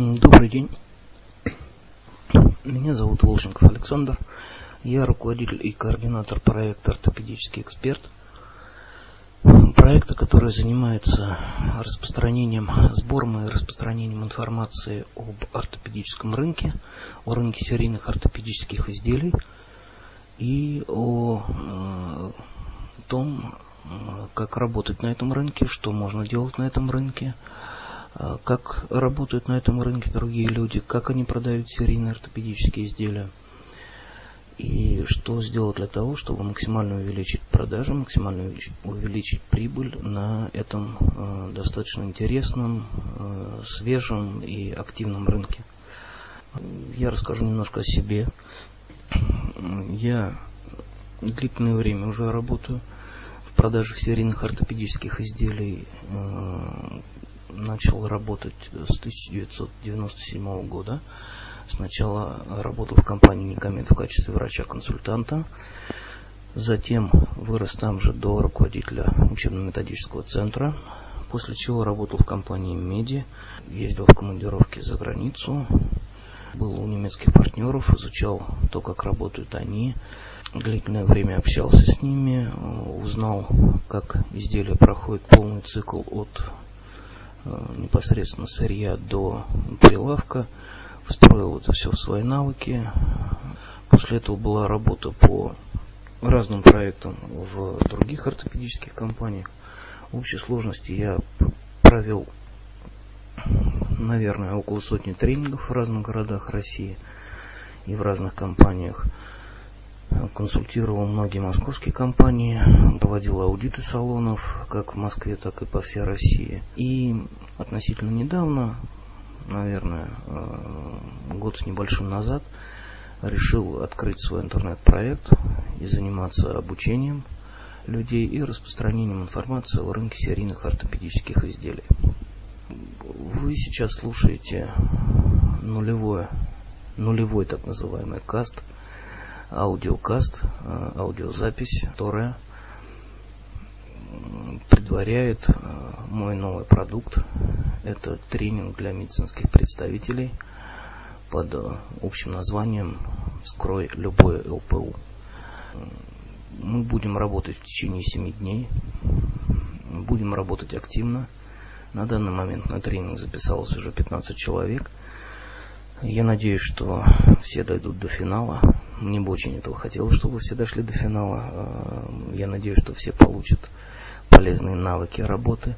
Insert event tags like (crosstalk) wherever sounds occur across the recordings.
Добрый день. Меня зовут Волченков Александр. Я руководитель и координатор проекта «Ортопедический эксперт». Проекта, который занимается распространением, сбором и распространением информации об ортопедическом рынке, о рынке серийных ортопедических изделий и о э, том, э, как работать на этом рынке, что можно делать на этом рынке – как работают на этом рынке другие люди, как они продают серийные ортопедические изделия и что сделать для того, чтобы максимально увеличить продажи, максимально увеличить, увеличить прибыль на этом э, достаточно интересном, э, свежем и активном рынке. Я расскажу немножко о себе. Я длительное время уже работаю в продаже серийных ортопедических изделий э, начал работать с 1997 года. Сначала работал в компании Никомед в качестве врача-консультанта. Затем вырос там же до руководителя учебно-методического центра. После чего работал в компании Меди. Ездил в командировки за границу. Был у немецких партнеров, изучал то, как работают они. Длительное время общался с ними, узнал, как изделие проходит полный цикл от Э, непосредственно сырья до прилавка, встроил это все в свои навыки. После этого была работа по разным проектам в других ортопедических компаниях. В общей сложности я провел, наверное, около сотни тренингов в разных городах России и в разных компаниях консультировал многие московские компании, проводил аудиты салонов, как в Москве, так и по всей России. И относительно недавно, наверное, э, год с небольшим назад, решил открыть свой интернет-проект и заниматься обучением людей и распространением информации о рынке серийных ортопедических изделий. Вы сейчас слушаете нулевое, нулевой так называемый каст – аудиокаст, э, аудиозапись, которая предваряет э, мой новый продукт. Это тренинг для медицинских представителей под э, общим названием «Скрой любое ЛПУ». Мы будем работать в течение 7 дней. Будем работать активно. На данный момент на тренинг записалось уже 15 человек. Я надеюсь, что все дойдут до финала. Мне бы очень этого хотелось, чтобы все дошли до финала. А, я надеюсь, что все получат полезные навыки работы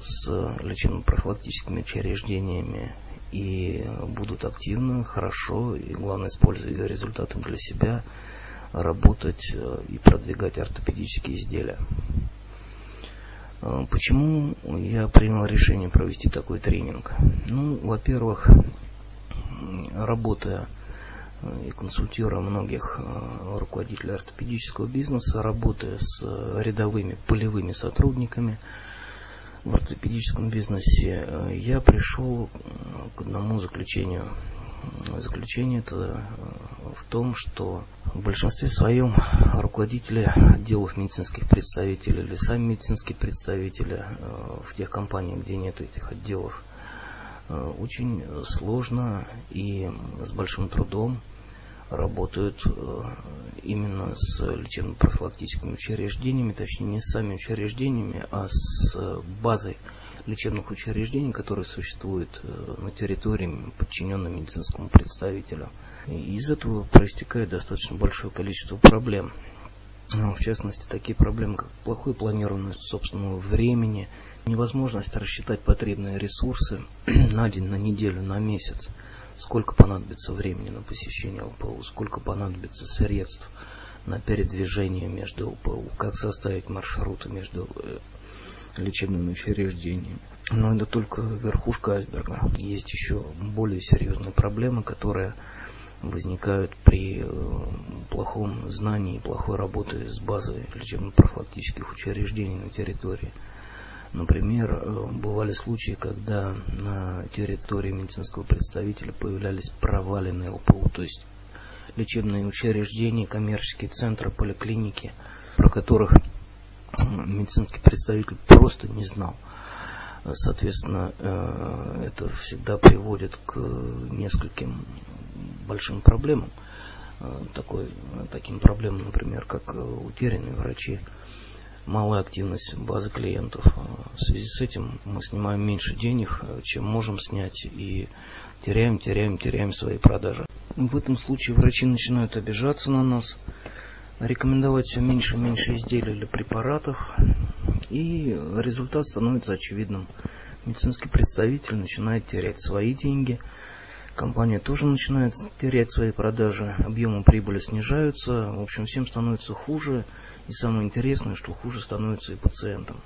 с лечебно-профилактическими учреждениями и будут активно, хорошо и, главное, используя результаты для себя, работать э, и продвигать ортопедические изделия. А, почему я принял решение провести такой тренинг? Ну, во-первых, работая и консультируя многих э, руководителей ортопедического бизнеса, работая с э, рядовыми полевыми сотрудниками в ортопедическом бизнесе, э, я пришел к одному заключению. Заключение это в том, что в большинстве своем руководители отделов медицинских представителей или сами медицинские представители в тех компаниях, где нет этих отделов, очень сложно и с большим трудом работают э, именно с лечебно-профилактическими учреждениями, точнее не с самими учреждениями, а с базой лечебных учреждений, которые существуют э, на территории, подчиненной медицинскому представителю. И из этого проистекает достаточно большое количество проблем. В частности, такие проблемы, как плохое планирование собственного времени, невозможность рассчитать потребные ресурсы (clears throat) на день, на неделю, на месяц – сколько понадобится времени на посещение ЛПУ, сколько понадобится средств на передвижение между ЛПУ, как составить маршруты между э, лечебными учреждениями. Но это только верхушка айсберга. Есть еще более серьезные проблемы, которые возникают при э, плохом знании и плохой работе с базой лечебно-профилактических учреждений на территории. Например, э, бывали случаи, когда на территории медицинского представителя появлялись проваленные ЛПУ, то есть лечебные учреждения, коммерческие центры, поликлиники, про которых медицинский представитель просто не знал. Соответственно, это всегда приводит к нескольким большим проблемам. Такой, таким проблемам, например, как утерянные врачи, малая активность базы клиентов. В связи с этим мы снимаем меньше денег, чем можем снять, и теряем, теряем, теряем свои продажи. В этом случае врачи начинают обижаться на нас, рекомендовать все меньше и меньше изделий или препаратов, и результат становится очевидным. Медицинский представитель начинает терять свои деньги, компания тоже начинает терять свои продажи, объемы прибыли снижаются, в общем, всем становится хуже, и самое интересное, что хуже становится и пациентам.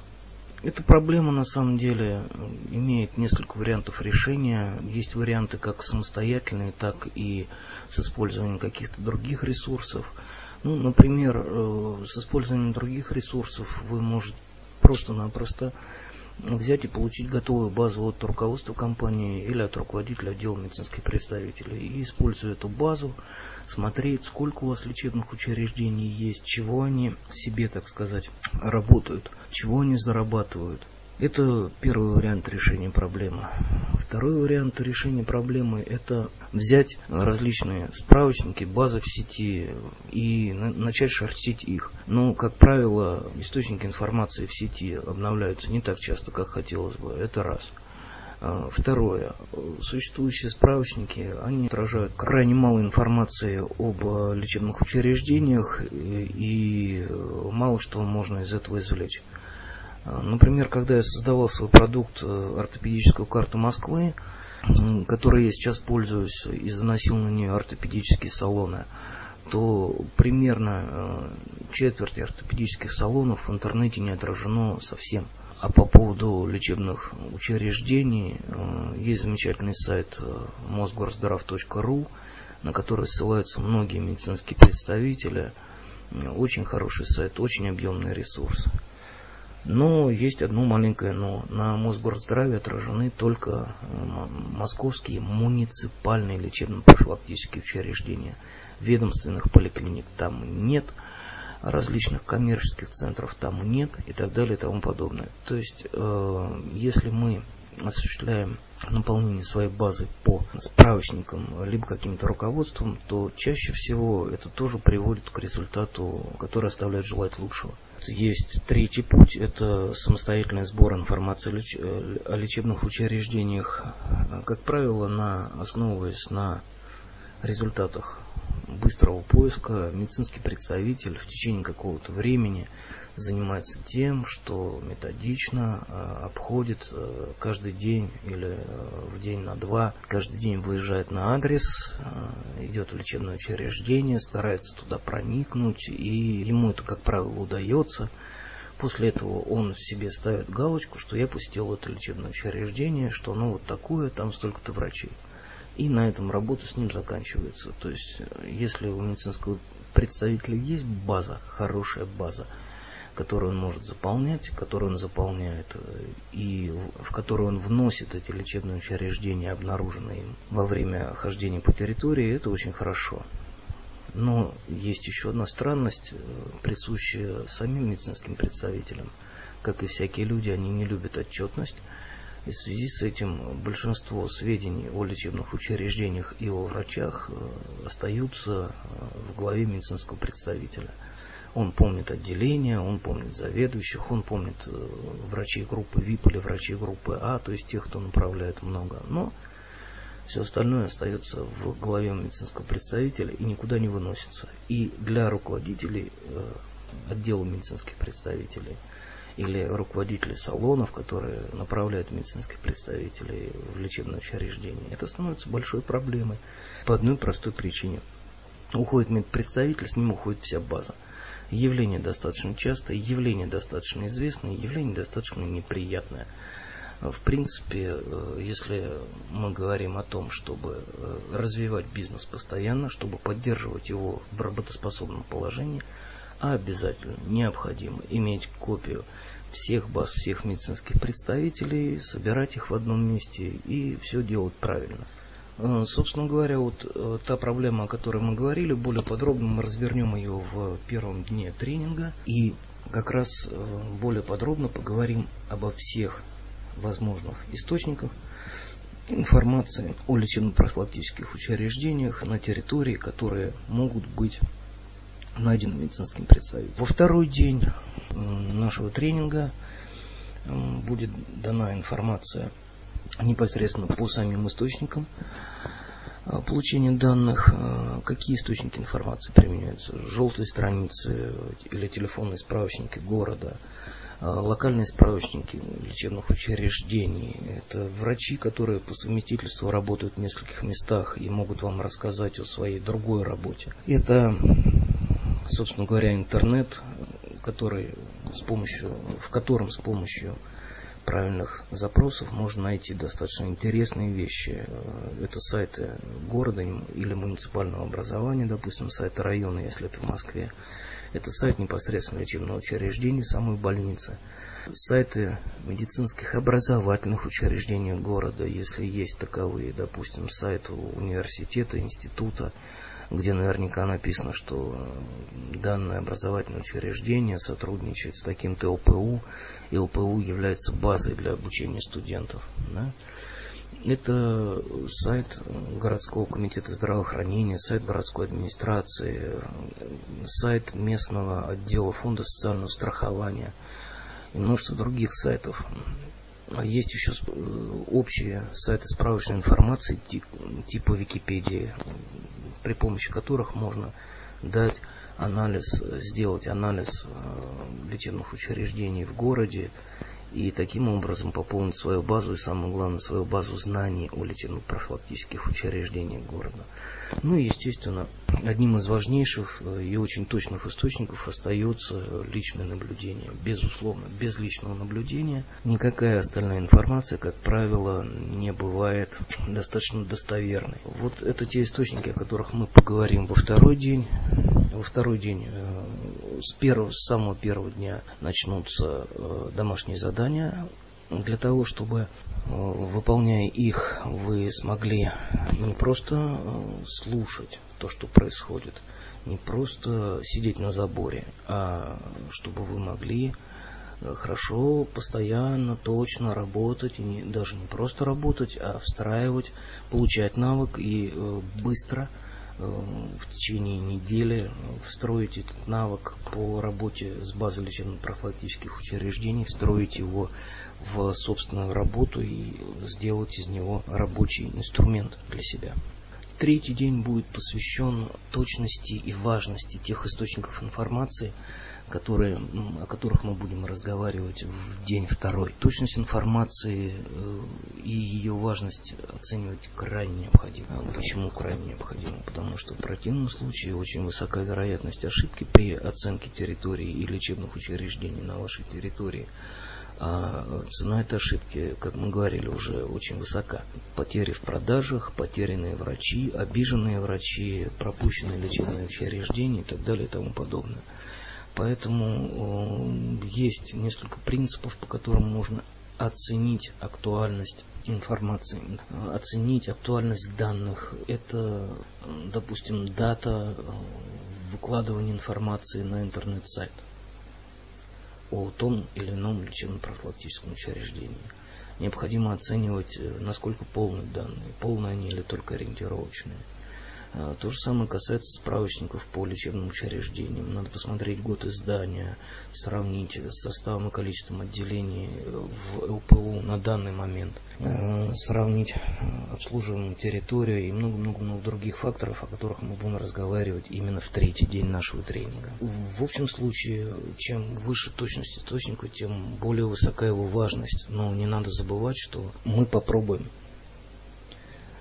Эта проблема на самом деле имеет несколько вариантов решения. Есть варианты как самостоятельные, так и с использованием каких-то других ресурсов. Ну, например, э, с использованием других ресурсов вы можете просто-напросто взять и получить готовую базу от руководства компании или от руководителя отдела медицинских представителей. И используя эту базу, смотреть, сколько у вас лечебных учреждений есть, чего они себе, так сказать, работают, чего они зарабатывают. Это первый вариант решения проблемы. Второй вариант решения проблемы – это взять различные справочники, базы в сети и начать шортить их. Но, как правило, источники информации в сети обновляются не так часто, как хотелось бы. Это раз. А, второе. Существующие справочники, они отражают крайне мало информации об лечебных учреждениях и мало что можно из этого извлечь. А, например, когда я создавал свой продукт э, ортопедическую карту Москвы, которой я сейчас пользуюсь и заносил на нее ортопедические салоны, то примерно э, четверть ортопедических салонов в интернете не отражено совсем. А по поводу лечебных учреждений, э, есть замечательный сайт mosgorздрав.ру, на который ссылаются многие медицинские представители. Очень хороший сайт, очень объемный ресурс. Но есть одно маленькое но. На Мосгорздраве отражены только московские муниципальные лечебно-профилактические учреждения. Ведомственных поликлиник там нет, различных коммерческих центров там нет и так далее и тому подобное. То есть, э, если мы осуществляем наполнение своей базы по справочникам, либо каким-то руководством, то чаще всего это тоже приводит к результату, который оставляет желать лучшего. Есть третий путь, это самостоятельный сбор информации о лечебных учреждениях, как правило, на, основываясь на результатах быстрого поиска, медицинский представитель в течение какого-то времени занимается тем, что методично э, обходит э, каждый день или э, в день на два, каждый день выезжает на адрес, идет в лечебное учреждение, старается туда проникнуть, и ему это, как правило, удается. После этого он себе ставит галочку, что я посетил это лечебное учреждение, что оно вот такое, там столько-то врачей. И на этом работа с ним заканчивается. То есть, если у медицинского представителя есть база, хорошая база, которую он может заполнять, которую он заполняет э, и в которую он вносит эти лечебные учреждения, обнаруженные им во время хождения по территории, это очень хорошо. Но есть еще одна странность, э, присущая самим медицинским представителям. Как и всякие люди, они не любят отчетность. И в связи с этим большинство сведений о лечебных учреждениях и о врачах э, остаются в главе медицинского представителя – он помнит отделение, он помнит заведующих, он помнит э, врачей группы ВИП или врачей группы А, то есть тех, кто направляет много. Но все остальное остается в голове медицинского представителя и никуда не выносится. И для руководителей э, отдела медицинских представителей или руководителей салонов, которые направляют медицинских представителей в лечебное учреждение, это становится большой проблемой по одной простой причине. Уходит медпредставитель, с ним уходит вся база явление достаточно частое, явление достаточно известное, явление достаточно неприятное. В принципе, э, если мы говорим о том, чтобы э, развивать бизнес постоянно, чтобы поддерживать его в работоспособном положении, обязательно необходимо иметь копию всех баз, всех медицинских представителей, собирать их в одном месте и все делать правильно. Э, собственно говоря, вот э, та проблема, о которой мы говорили, более подробно мы развернем ее в первом дне тренинга и как раз э, более подробно поговорим обо всех возможных источников информации о лечебно-профилактических учреждениях на территории, которые могут быть найдены медицинским представителем. Во второй день нашего тренинга будет дана информация непосредственно по самим источникам а, получения данных, а, какие источники информации применяются, желтые страницы или телефонные справочники города, а, локальные справочники лечебных учреждений. Это врачи, которые по совместительству работают в нескольких местах и могут вам рассказать о своей другой работе. Это, собственно говоря, интернет, который с помощью, в котором с помощью правильных запросов можно найти достаточно интересные вещи. Это сайты города или муниципального образования, допустим, сайты района, если это в Москве. Это сайт непосредственно лечебного учреждения, самой больницы. Сайты медицинских образовательных учреждений города, если есть таковые, допустим, сайт университета, института, где наверняка написано, что данное образовательное учреждение сотрудничает с таким-то ЛПУ, и ЛПУ является базой для обучения студентов. Да? Это сайт городского комитета здравоохранения, сайт городской администрации, сайт местного отдела фонда социального страхования и множество других сайтов. А есть еще общие сайты справочной информации типа Википедии, при помощи которых можно дать анализ, сделать анализ э, лечебных учреждений в городе и таким образом пополнить свою базу и, самое главное, свою базу знаний о лечебно-профилактических учреждениях города. Ну и, естественно, одним из важнейших э, и очень точных источников остается личное наблюдение. Безусловно, без личного наблюдения никакая остальная информация, как правило, не бывает достаточно достоверной. Вот это те источники, о которых мы поговорим во второй день. Во второй день э, с, первого, с самого первого дня начнутся э, домашние задания для того, чтобы, э, выполняя их, вы смогли не просто э, слушать то, что происходит, не просто сидеть на заборе, а чтобы вы могли хорошо, постоянно, точно работать, и не, даже не просто работать, а встраивать, получать навык и быстро – Э, в течение недели встроить этот навык по работе с базой лечебно-профилактических учреждений, встроить его в собственную работу и сделать из него рабочий инструмент для себя. Третий день будет посвящен точности и важности тех источников информации, которые, о которых мы будем разговаривать в день второй. Точность информации э, и ее важность оценивать крайне необходимо. Почему крайне необходимо? Потому что в противном случае очень высока вероятность ошибки при оценке территории и лечебных учреждений на вашей территории. А цена этой ошибки, как мы говорили, уже очень высока. Потери в продажах, потерянные врачи, обиженные врачи, пропущенные лечебные учреждения и так далее и тому подобное. Поэтому э, есть несколько принципов, по которым можно оценить актуальность информации, оценить актуальность данных. Это, допустим, дата э, выкладывания информации на интернет-сайт о том или ином лечебно-профилактическом учреждении. Необходимо оценивать, э, насколько полные данные, полные они или только ориентировочные. А, то же самое касается справочников по лечебным учреждениям. Надо посмотреть год издания, сравнить с составом и количеством отделений в ЛПУ на данный момент, а, сравнить обслуживаемую территорию и много-много-много других факторов, о которых мы будем разговаривать именно в третий день нашего тренинга. В общем случае, чем выше точность источника, тем более высока его важность. Но не надо забывать, что мы попробуем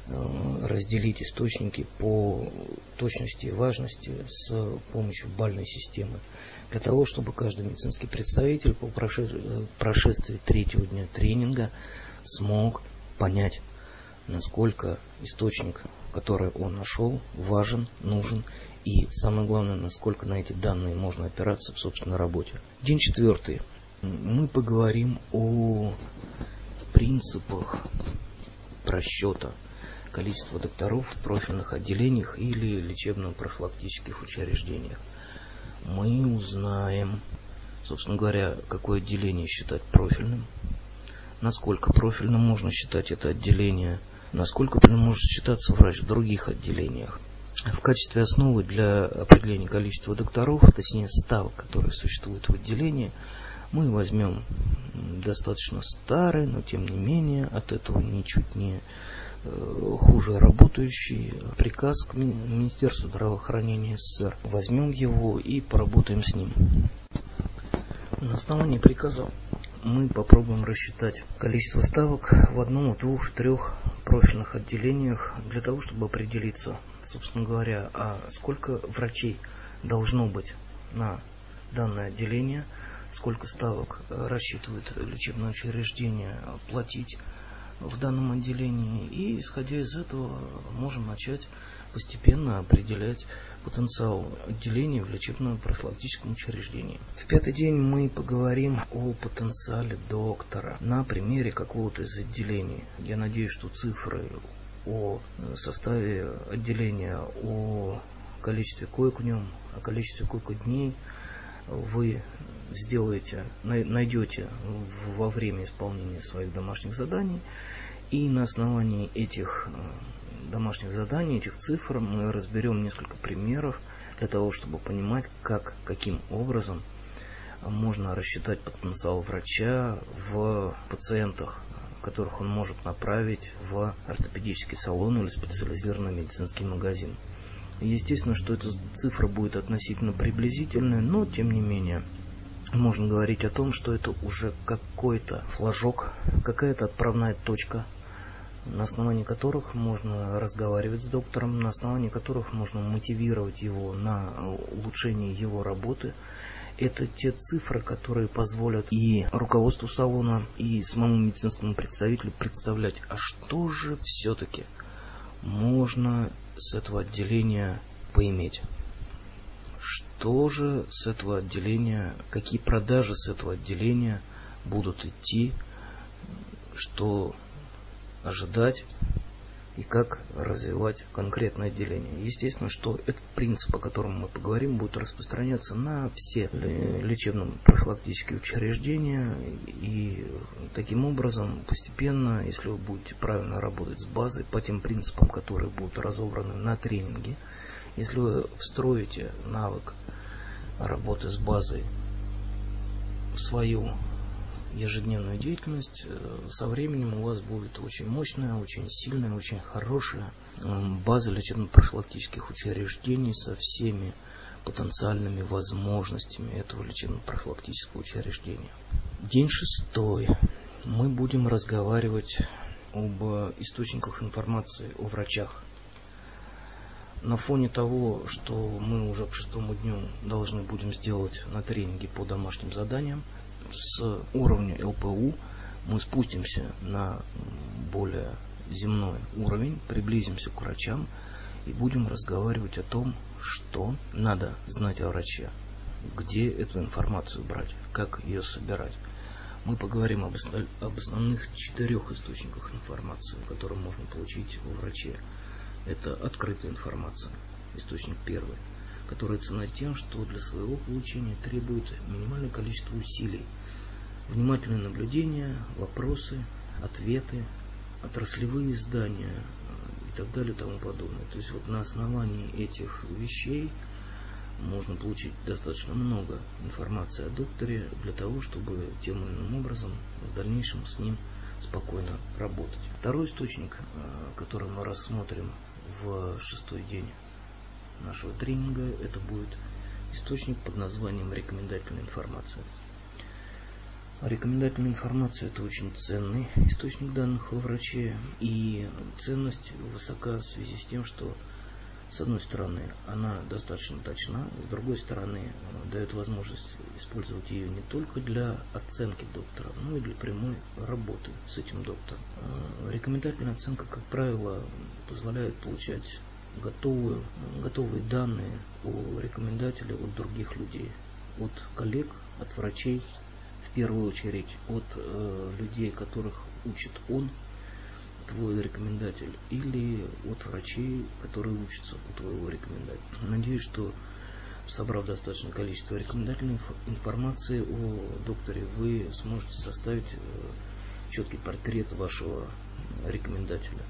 разделить источники по точности и важности с помощью бальной системы. Для того, чтобы каждый медицинский представитель по э, прошествии третьего дня тренинга смог понять, насколько источник, который он нашел, важен, нужен и, самое главное, насколько на эти данные можно опираться в собственной работе. День четвертый. Мы поговорим о принципах просчета количество докторов в профильных отделениях или лечебно-профилактических учреждениях. Мы узнаем, собственно говоря, какое отделение считать профильным, насколько профильно можно считать это отделение, насколько может считаться врач в других отделениях. В качестве основы для определения количества докторов, точнее ставок, которые существуют в отделении, мы возьмем достаточно старый, но тем не менее от этого ничуть не хуже работающий приказ к Министерству здравоохранения СССР. Возьмем его и поработаем с ним. На основании приказа мы попробуем рассчитать количество ставок в одном, двух, трех профильных отделениях для того, чтобы определиться, собственно говоря, а сколько врачей должно быть на данное отделение, сколько ставок рассчитывает лечебное учреждение платить в данном отделении. И исходя из этого можем начать постепенно определять потенциал отделения в лечебно-профилактическом учреждении. В пятый день мы поговорим о потенциале доктора на примере какого-то из отделений. Я надеюсь, что цифры о составе отделения, о количестве коек в нем, о количестве койко-дней вы сделаете, найдете во время исполнения своих домашних заданий, и на основании этих э, домашних заданий, этих цифр, мы разберем несколько примеров для того, чтобы понимать, как, каким образом можно рассчитать потенциал врача в пациентах, которых он может направить в ортопедический салон или специализированный медицинский магазин. Естественно, что эта цифра будет относительно приблизительная, но тем не менее можно говорить о том, что это уже какой-то флажок, какая-то отправная точка на основании которых можно разговаривать с доктором, на основании которых можно мотивировать его на улучшение его работы. Это те цифры, которые позволят и руководству салона, и самому медицинскому представителю представлять, а что же все-таки можно с этого отделения поиметь. Что же с этого отделения, какие продажи с этого отделения будут идти, что ожидать и как развивать конкретное отделение. Естественно, что этот принцип, о котором мы поговорим, будет распространяться на все лечебно-профилактические учреждения. И таким образом, постепенно, если вы будете правильно работать с базой по тем принципам, которые будут разобраны на тренинге, если вы встроите навык работы с базой в свою ежедневную деятельность, э, со временем у вас будет очень мощная, очень сильная, очень хорошая база лечебно-профилактических учреждений со всеми потенциальными возможностями этого лечебно-профилактического учреждения. День шестой. Мы будем разговаривать об источниках информации о врачах. На фоне того, что мы уже к шестому дню должны будем сделать на тренинге по домашним заданиям, с уровня ЛПУ мы спустимся на более земной уровень, приблизимся к врачам и будем разговаривать о том, что надо знать о враче, где эту информацию брать, как ее собирать. Мы поговорим об, основных четырех источниках информации, которые можно получить у врача. Это открытая информация, источник первый, который цена тем, что для своего получения требует минимальное количество усилий – внимательное наблюдение, вопросы, ответы, отраслевые издания и так далее и тому подобное. То есть вот на основании этих вещей можно получить достаточно много информации о докторе для того, чтобы тем или иным образом в дальнейшем с ним спокойно работать. Второй источник, э, который мы рассмотрим в шестой день нашего тренинга, это будет источник под названием рекомендательная информация. Рекомендательная информация – это очень ценный источник данных о враче, и ценность высока в связи с тем, что, с одной стороны, она достаточно точна, с другой стороны, дает возможность использовать ее не только для оценки доктора, но и для прямой работы с этим доктором. А, рекомендательная оценка, как правило, позволяет получать готовую, готовые данные о рекомендателе от других людей, от коллег, от врачей, первую очередь от э, людей, которых учит он, твой рекомендатель, или от врачей, которые учатся у твоего рекомендателя. Надеюсь, что собрав достаточное количество рекомендательной информации о докторе, вы сможете составить э, четкий портрет вашего рекомендателя.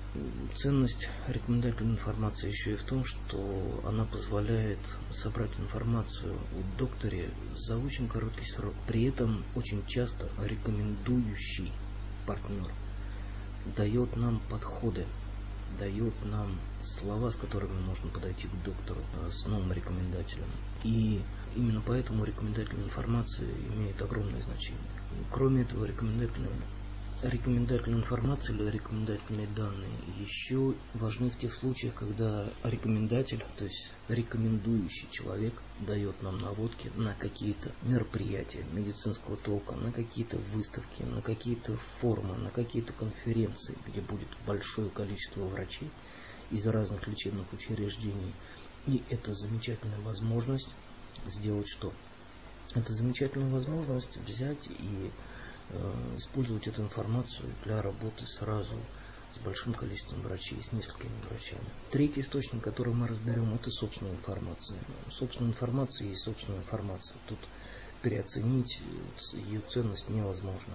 Ценность рекомендательной информации еще и в том, что она позволяет собрать информацию о докторе за очень короткий срок. При этом очень часто рекомендующий партнер дает нам подходы, дает нам слова, с которыми можно подойти к доктору, а, с новым рекомендателем. И именно поэтому рекомендательная информация имеет огромное значение. Кроме этого, рекомендательная рекомендательная информация или рекомендательные данные еще важны в тех случаях, когда рекомендатель, то есть рекомендующий человек, дает нам наводки на какие-то мероприятия медицинского толка, на какие-то выставки, на какие-то форумы, на какие-то конференции, где будет большое количество врачей из разных лечебных учреждений. И это замечательная возможность сделать что? Это замечательная возможность взять и использовать эту информацию для работы сразу с большим количеством врачей, с несколькими врачами. Третий источник, который мы разберем, это собственная информация. Собственная информация есть собственная информация. Тут переоценить ее ценность невозможно.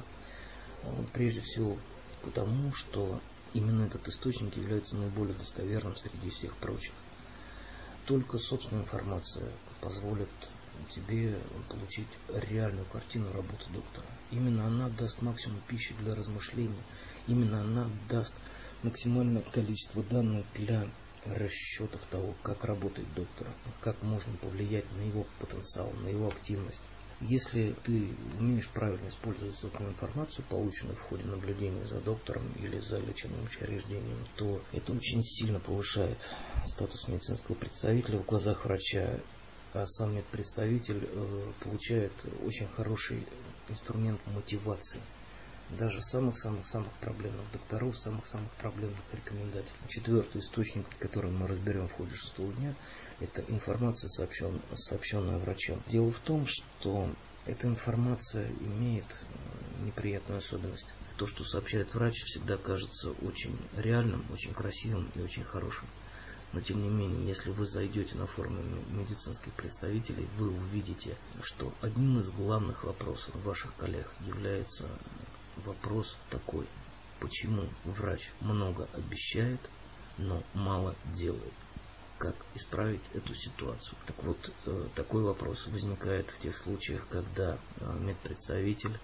Э, прежде всего потому, что именно этот источник является наиболее достоверным среди всех прочих. Только собственная информация позволит тебе получить реальную картину работы доктора. Именно она даст максимум пищи для размышлений. Именно она даст максимальное количество данных для расчетов того, как работает доктор, как можно повлиять на его потенциал, на его активность. Если ты умеешь правильно использовать собственную информацию, полученную в ходе наблюдения за доктором или за лечебным учреждением, то это очень сильно повышает статус медицинского представителя в глазах врача а сам э, получает очень хороший инструмент мотивации. Даже самых-самых-самых проблемных докторов, самых-самых проблемных рекомендателей. Четвертый источник, который мы разберем в ходе шестого дня, это информация, сообщен, сообщенная врачом. Дело в том, что эта информация имеет э, неприятную особенность. То, что сообщает врач, всегда кажется очень реальным, очень красивым и очень хорошим. Но тем не менее, если вы зайдете на форумы медицинских представителей, вы увидите, что одним из главных вопросов ваших коллег является вопрос такой. Почему врач много обещает, но мало делает? Как исправить эту ситуацию? Так вот, э, такой вопрос возникает в тех случаях, когда э, медпредставитель,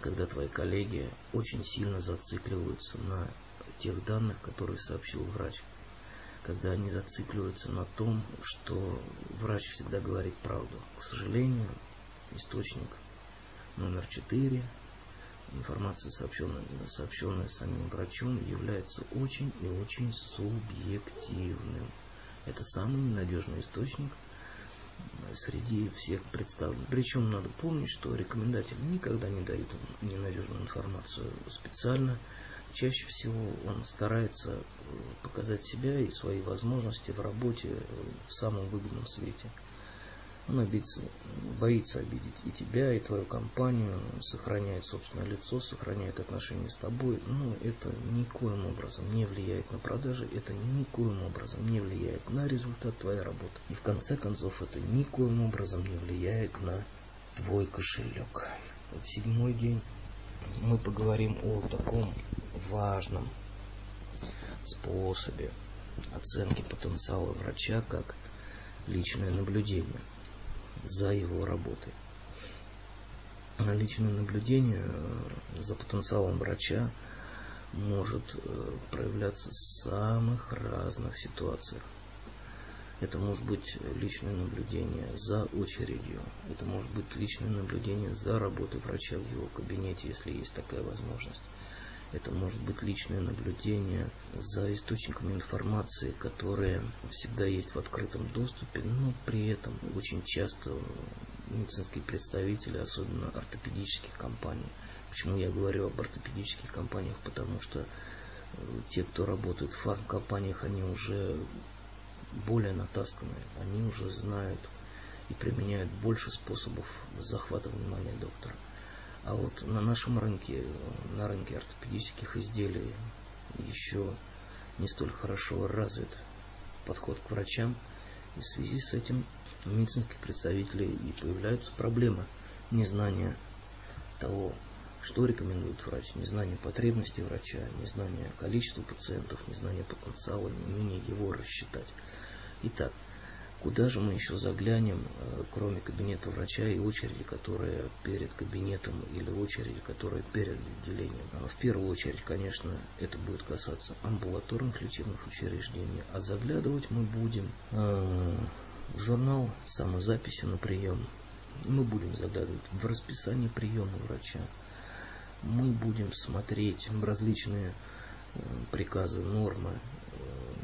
когда твои коллеги очень сильно зацикливаются на тех данных, которые сообщил врач когда они зацикливаются на том, что врач всегда говорит правду. К сожалению, источник номер четыре, информация, сообщенная, сообщенная самим врачом, является очень и очень субъективным. Это самый ненадежный источник среди всех представленных. Причем надо помнить, что рекомендатель никогда не дает ненадежную информацию специально чаще всего он старается э, показать себя и свои возможности в работе э, в самом выгодном свете. Он обидится, боится обидеть и тебя, и твою компанию, сохраняет собственное лицо, сохраняет отношения с тобой. Но это никоим образом не влияет на продажи, это никоим образом не влияет на результат твоей работы. И в конце концов это никоим образом не влияет на твой кошелек. Седьмой день мы поговорим о таком важном способе оценки потенциала врача как личное наблюдение за его работой. Личное наблюдение э, за потенциалом врача может э, проявляться в самых разных ситуациях. Это может быть личное наблюдение за очередью. Это может быть личное наблюдение за работой врача в его кабинете, если есть такая возможность. Это может быть личное наблюдение за источниками информации, которые всегда есть в открытом доступе, но при этом очень часто медицинские представители, особенно ортопедических компаний. Почему я говорю об ортопедических компаниях? Потому что те, кто работает в фармкомпаниях, они уже более натасканные, они уже знают и применяют больше способов захвата внимания доктора. А вот на нашем рынке, на рынке ортопедических изделий еще не столь хорошо развит подход к врачам. И в связи с этим у медицинских представителей и появляются проблемы незнания того, что рекомендует врач? Незнание потребностей врача, незнание количества пациентов, незнание потенциала, не умение его рассчитать. Итак, Куда же мы еще заглянем, э, кроме кабинета врача и очереди, которая перед кабинетом или очереди, которая перед отделением? А в первую очередь, конечно, это будет касаться амбулаторных лечебных учреждений, а заглядывать мы будем э, в журнал самозаписи на прием. Мы будем заглядывать в расписание приема врача. Мы будем смотреть различные э, приказы, нормы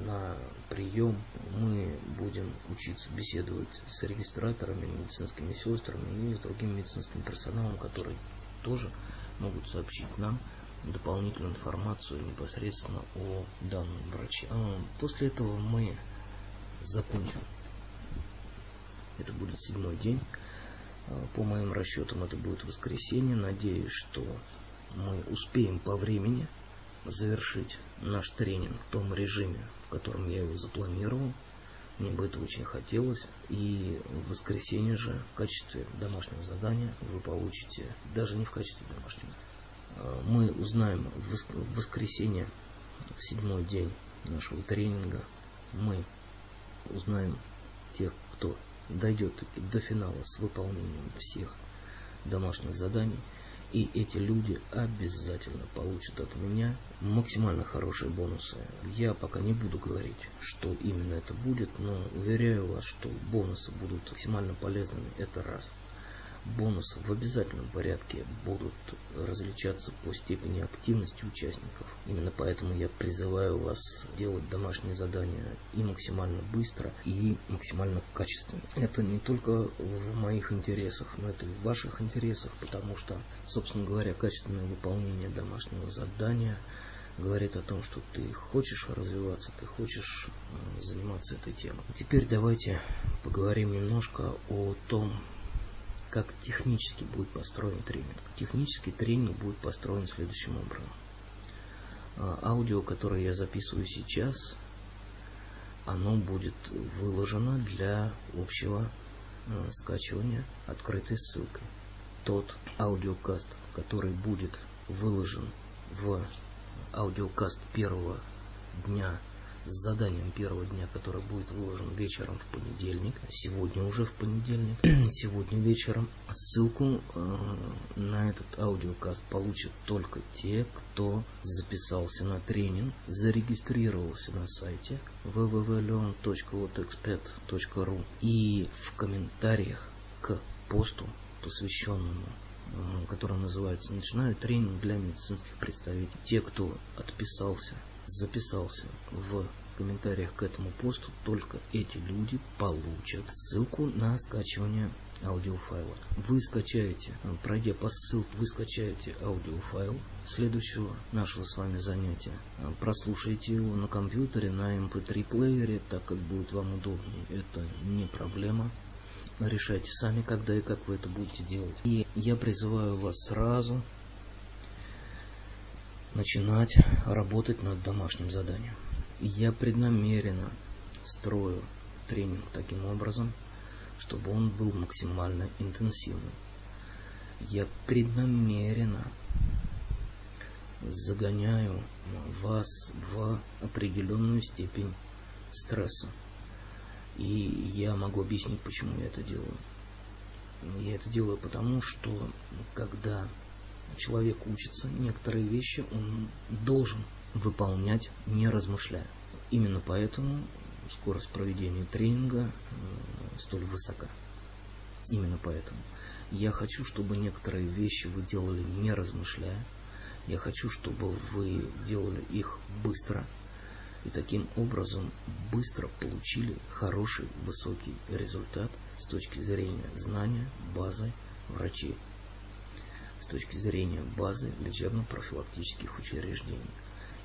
на прием мы будем учиться беседовать с регистраторами, медицинскими сестрами и с другим медицинским персоналом, которые тоже могут сообщить нам дополнительную информацию непосредственно о данном враче. А, после этого мы закончим. Это будет седьмой день. А, по моим расчетам это будет воскресенье. Надеюсь, что мы успеем по времени завершить наш тренинг в том режиме, в котором я его запланировал. Мне бы это очень хотелось. И в воскресенье же в качестве домашнего задания вы получите, даже не в качестве домашнего, а, мы узнаем в воскресенье, в седьмой день нашего тренинга, мы узнаем тех, кто дойдет до финала с выполнением всех домашних заданий. И эти люди обязательно получат от меня максимально хорошие бонусы. Я пока не буду говорить, что именно это будет, но уверяю вас, что бонусы будут максимально полезными. Это раз бонусы в обязательном порядке будут различаться по степени активности участников. Именно поэтому я призываю вас делать домашние задания и максимально быстро, и максимально качественно. Это не только в моих интересах, но это и в ваших интересах, потому что, собственно говоря, качественное выполнение домашнего задания говорит о том, что ты хочешь развиваться, ты хочешь э, заниматься этой темой. Теперь давайте поговорим немножко о том, как технически будет построен тренинг. Технический тренинг будет построен следующим образом. А, аудио, которое я записываю сейчас, оно будет выложено для общего а, скачивания открытой ссылкой. Тот аудиокаст, который будет выложен в аудиокаст первого дня с заданием первого дня, который будет выложен вечером в понедельник, сегодня уже в понедельник, (clears throat) сегодня вечером. Ссылку э, на этот аудиокаст получат только те, кто записался на тренинг, зарегистрировался на сайте www.leon.wotexpert.ru и в комментариях к посту, посвященному э, который называется «Начинаю тренинг для медицинских представителей». Те, кто отписался записался в комментариях к этому посту, только эти люди получат ссылку на скачивание аудиофайла. Вы скачаете, пройдя по ссылке, вы скачаете аудиофайл следующего нашего с вами занятия. Прослушайте его на компьютере, на MP3 эм плеере, так как будет вам удобнее. Это не проблема. Решайте сами, когда и как вы это будете делать. И я призываю вас сразу начинать работать над домашним заданием. Я преднамеренно строю тренинг таким образом, чтобы он был максимально интенсивным. Я преднамеренно загоняю вас в определенную степень стресса. И я могу объяснить, почему я это делаю. Я это делаю потому, что когда человек учится, некоторые вещи он должен выполнять, не размышляя. Именно поэтому скорость проведения тренинга э, столь высока. Именно поэтому. Я хочу, чтобы некоторые вещи вы делали не размышляя. Я хочу, чтобы вы делали их быстро. И таким образом быстро получили хороший, высокий результат с точки зрения знания, базы врачей с точки зрения базы лечебно-профилактических учреждений.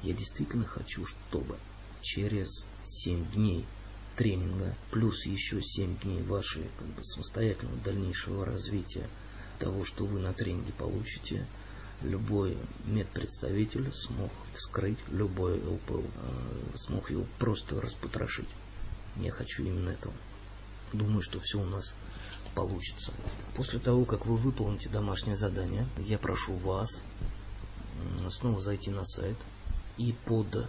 Я действительно хочу, чтобы через 7 дней тренинга, плюс еще 7 дней вашей как бы, самостоятельного дальнейшего развития того, что вы на тренинге получите, любой медпредставитель смог вскрыть любой ЛПУ, э, смог его просто распотрошить. Я хочу именно этого. Думаю, что все у нас получится. После того, как вы выполните домашнее задание, я прошу вас снова зайти на сайт и под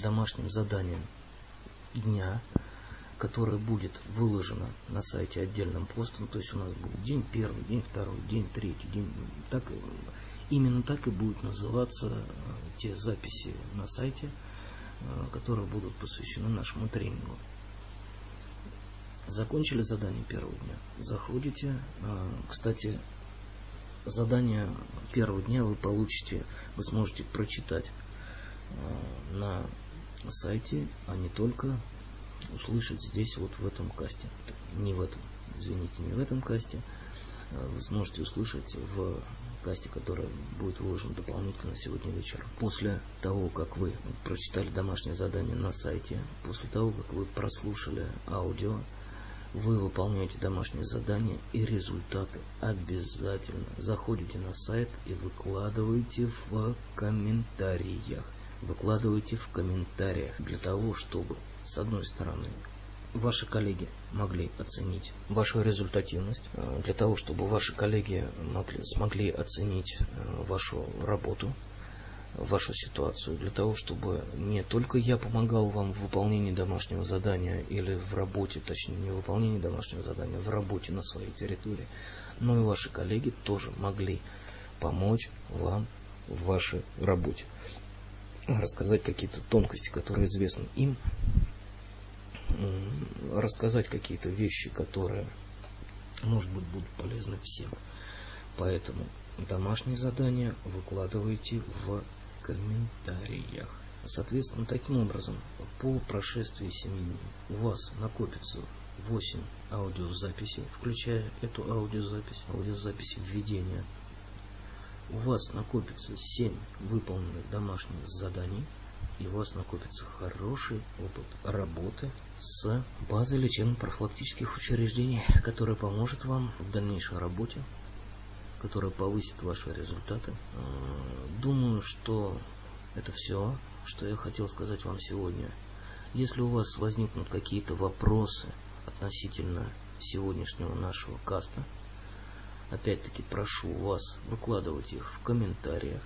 домашним заданием дня, которое будет выложено на сайте отдельным постом, то есть у нас будет день первый, день второй, день третий, день так именно так и будет называться э, те записи на сайте, э, которые будут посвящены нашему тренингу. Закончили задание первого дня. Заходите. Э, кстати, задание первого дня вы получите, вы сможете прочитать на сайте, а не только услышать здесь, вот в этом касте. Не в этом, извините, не в этом касте. Вы сможете услышать в касте, который будет выложен дополнительно сегодня вечером. После того, как вы прочитали домашнее задание на сайте, после того, как вы прослушали аудио, вы выполняете домашнее задание и результаты обязательно заходите на сайт и выкладываете в комментариях. Выкладывайте в комментариях для того, чтобы с одной стороны ваши коллеги могли оценить вашу результативность, э, для того, чтобы ваши коллеги могли, смогли оценить э, вашу работу, вашу ситуацию, для того, чтобы не только я помогал вам в выполнении домашнего задания или в работе, точнее не в выполнении домашнего задания, в работе на своей территории, но и ваши коллеги тоже могли помочь вам в вашей работе. Рассказать какие-то тонкости, которые известны им, рассказать какие-то вещи, которые, может быть, будут полезны всем. Поэтому домашние задания выкладывайте в комментариях. Соответственно, таким образом, по прошествии 7 дней у вас накопится 8 аудиозаписей, включая эту аудиозапись, аудиозаписи введения. У вас накопится 7 выполненных домашних заданий, и у вас накопится хороший опыт работы с базой лечебно-профилактических учреждений, которая поможет вам в дальнейшей работе, которая повысит ваши результаты. Э, думаю, что это все, что я хотел сказать вам сегодня. Если у вас возникнут какие-то вопросы относительно сегодняшнего нашего каста, опять-таки прошу вас выкладывать их в комментариях.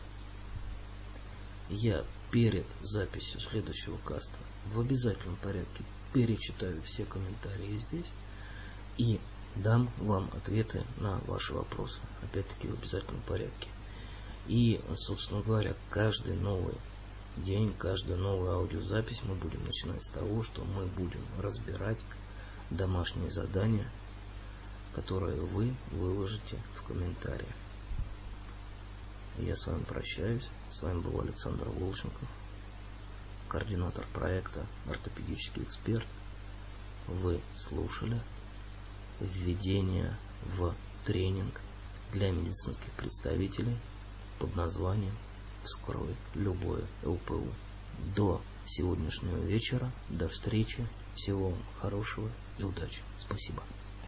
Я перед записью следующего каста в обязательном порядке перечитаю все комментарии здесь и дам вам ответы на ваши вопросы, опять-таки в обязательном порядке. И, собственно говоря, каждый новый день, каждую новую аудиозапись мы будем начинать с того, что мы будем разбирать домашние задания, которые вы выложите в комментариях. Я с вами прощаюсь. С вами был Александр Волченков, координатор проекта «Ортопедический эксперт». Вы слушали введение в тренинг для медицинских представителей под названием «Вскрой любое ЛПУ». До сегодняшнего вечера, до встречи, всего вам хорошего и удачи. Спасибо.